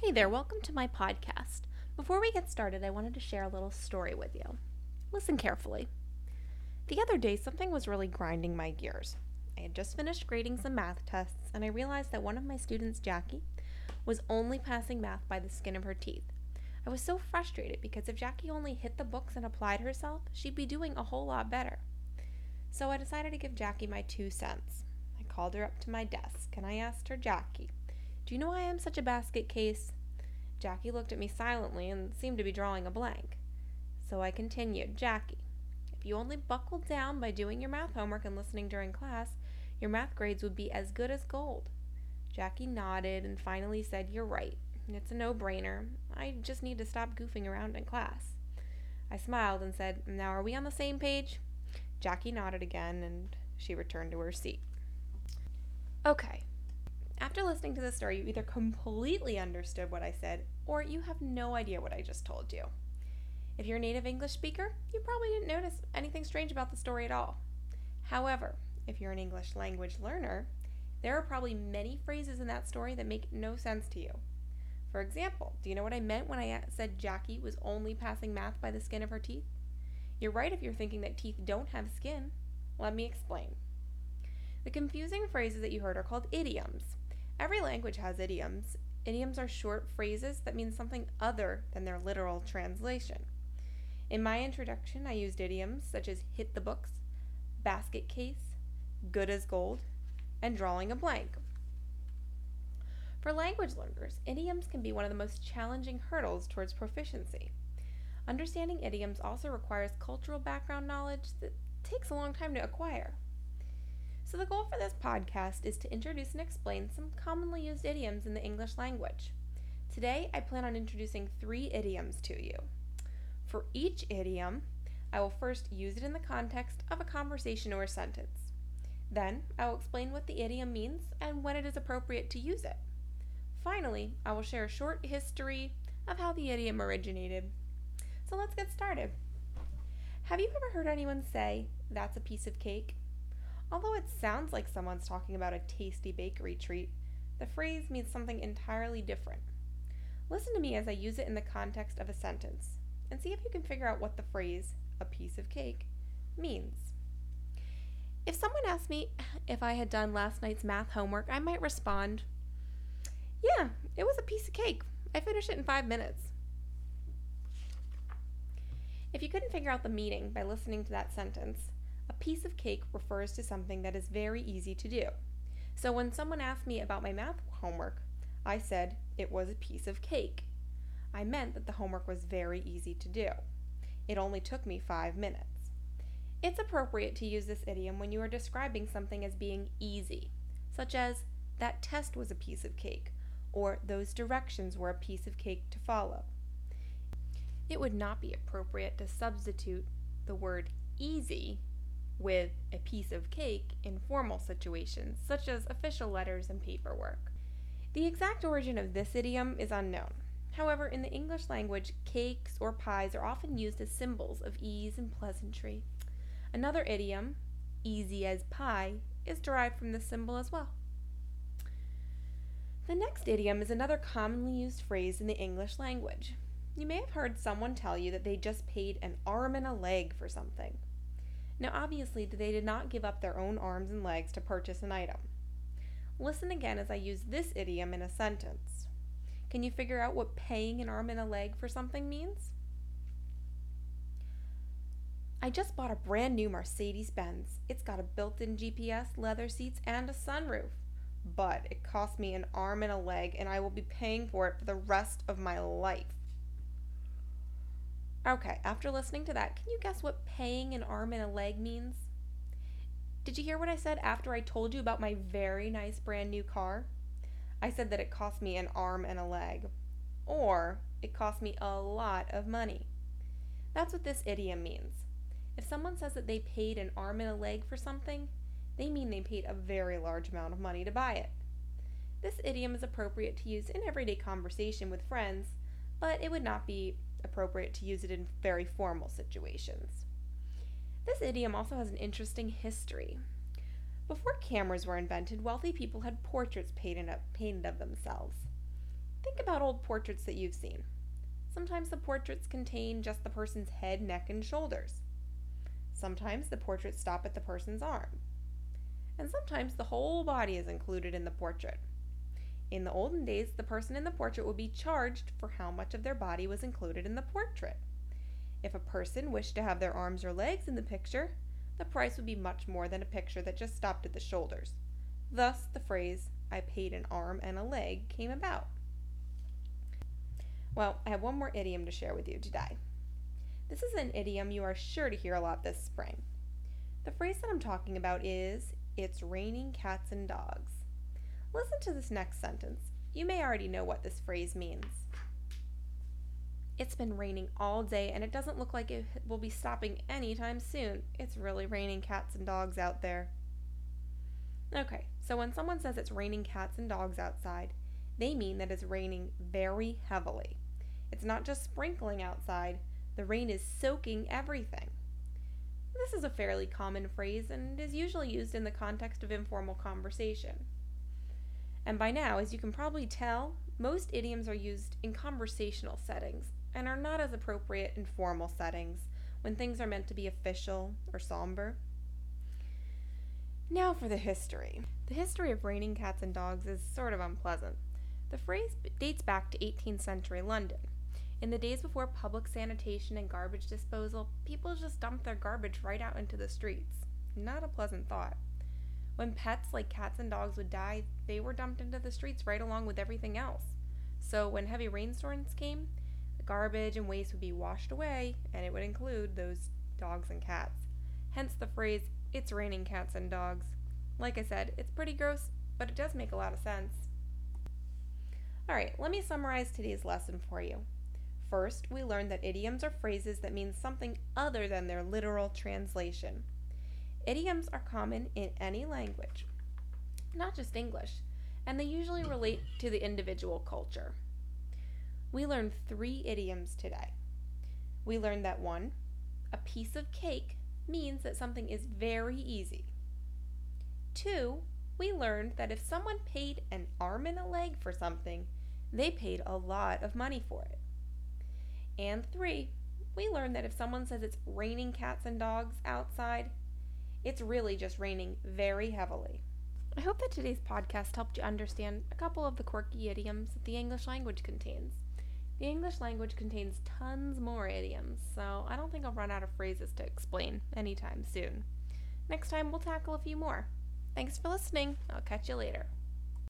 Hey there, welcome to my podcast. Before we get started, I wanted to share a little story with you. Listen carefully. The other day, something was really grinding my gears. I had just finished grading some math tests, and I realized that one of my students, Jackie, was only passing math by the skin of her teeth. I was so frustrated because if Jackie only hit the books and applied herself, she'd be doing a whole lot better. So I decided to give Jackie my two cents. I called her up to my desk and I asked her, Jackie, do you know why I am such a basket case? Jackie looked at me silently and seemed to be drawing a blank. So I continued, Jackie, if you only buckled down by doing your math homework and listening during class, your math grades would be as good as gold. Jackie nodded and finally said, You're right. It's a no brainer. I just need to stop goofing around in class. I smiled and said, Now are we on the same page? Jackie nodded again and she returned to her seat. Okay, after listening to this story, you either completely understood what I said or you have no idea what I just told you. If you're a native English speaker, you probably didn't notice anything strange about the story at all. However, if you're an English language learner, there are probably many phrases in that story that make no sense to you. For example, do you know what I meant when I said Jackie was only passing math by the skin of her teeth? You're right if you're thinking that teeth don't have skin. Let me explain. The confusing phrases that you heard are called idioms. Every language has idioms. Idioms are short phrases that mean something other than their literal translation. In my introduction, I used idioms such as hit the books, basket case, good as gold, and drawing a blank. For language learners, idioms can be one of the most challenging hurdles towards proficiency. Understanding idioms also requires cultural background knowledge that takes a long time to acquire. So, the goal for this podcast is to introduce and explain some commonly used idioms in the English language. Today, I plan on introducing three idioms to you. For each idiom, I will first use it in the context of a conversation or a sentence. Then, I will explain what the idiom means and when it is appropriate to use it. Finally, I will share a short history of how the idiom originated. So let's get started. Have you ever heard anyone say, that's a piece of cake? Although it sounds like someone's talking about a tasty bakery treat, the phrase means something entirely different. Listen to me as I use it in the context of a sentence, and see if you can figure out what the phrase, a piece of cake, means. If someone asked me if I had done last night's math homework, I might respond, Yeah, it was a piece of cake. I finished it in five minutes. If you couldn't figure out the meaning by listening to that sentence, a piece of cake refers to something that is very easy to do. So when someone asked me about my math homework, I said it was a piece of cake. I meant that the homework was very easy to do. It only took me five minutes. It's appropriate to use this idiom when you are describing something as being easy, such as, that test was a piece of cake, or those directions were a piece of cake to follow. It would not be appropriate to substitute the word easy with a piece of cake in formal situations, such as official letters and paperwork. The exact origin of this idiom is unknown. However, in the English language, cakes or pies are often used as symbols of ease and pleasantry. Another idiom, easy as pie, is derived from this symbol as well. The next idiom is another commonly used phrase in the English language. You may have heard someone tell you that they just paid an arm and a leg for something. Now, obviously, they did not give up their own arms and legs to purchase an item. Listen again as I use this idiom in a sentence. Can you figure out what paying an arm and a leg for something means? I just bought a brand new Mercedes Benz. It's got a built in GPS, leather seats, and a sunroof. But it cost me an arm and a leg, and I will be paying for it for the rest of my life. Okay, after listening to that, can you guess what paying an arm and a leg means? Did you hear what I said after I told you about my very nice brand new car? I said that it cost me an arm and a leg. Or it cost me a lot of money. That's what this idiom means. If someone says that they paid an arm and a leg for something, they mean they paid a very large amount of money to buy it. This idiom is appropriate to use in everyday conversation with friends, but it would not be appropriate to use it in very formal situations. This idiom also has an interesting history. Before cameras were invented, wealthy people had portraits painted, up, painted of themselves. Think about old portraits that you've seen. Sometimes the portraits contain just the person's head, neck, and shoulders. Sometimes the portraits stop at the person's arm. And sometimes the whole body is included in the portrait. In the olden days, the person in the portrait would be charged for how much of their body was included in the portrait. If a person wished to have their arms or legs in the picture, the price would be much more than a picture that just stopped at the shoulders. Thus, the phrase, I paid an arm and a leg, came about. Well, I have one more idiom to share with you today. This is an idiom you are sure to hear a lot this spring. The phrase that I'm talking about is, It's raining cats and dogs. Listen to this next sentence. You may already know what this phrase means. It's been raining all day and it doesn't look like it will be stopping anytime soon. It's really raining cats and dogs out there. Okay, so when someone says it's raining cats and dogs outside, they mean that it's raining very heavily. It's not just sprinkling outside, the rain is soaking everything. This is a fairly common phrase and is usually used in the context of informal conversation. And by now, as you can probably tell, most idioms are used in conversational settings and are not as appropriate in formal settings when things are meant to be official or somber. Now for the history. The history of raining cats and dogs is sort of unpleasant. The phrase dates back to 18th century London. In the days before public sanitation and garbage disposal, people just dumped their garbage right out into the streets. Not a pleasant thought. When pets like cats and dogs would die, they were dumped into the streets right along with everything else. So when heavy rainstorms came, the garbage and waste would be washed away, and it would include those dogs and cats. Hence the phrase, it's raining cats and dogs. Like I said, it's pretty gross, but it does make a lot of sense. Alright, let me summarize today's lesson for you. First, we learned that idioms are phrases that mean something other than their literal translation. Idioms are common in any language, not just English, and they usually relate to the individual culture. We learned three idioms today. We learned that one, a piece of cake means that something is very easy. Two, we learned that if someone paid an arm and a leg for something, they paid a lot of money for it. And three, we learned that if someone says it's raining cats and dogs outside, it's really just raining very heavily. I hope that today's podcast helped you understand a couple of the quirky idioms that the English language contains. The English language contains tons more idioms, so I don't think I'll run out of phrases to explain anytime soon. Next time, we'll tackle a few more. Thanks for listening. I'll catch you later.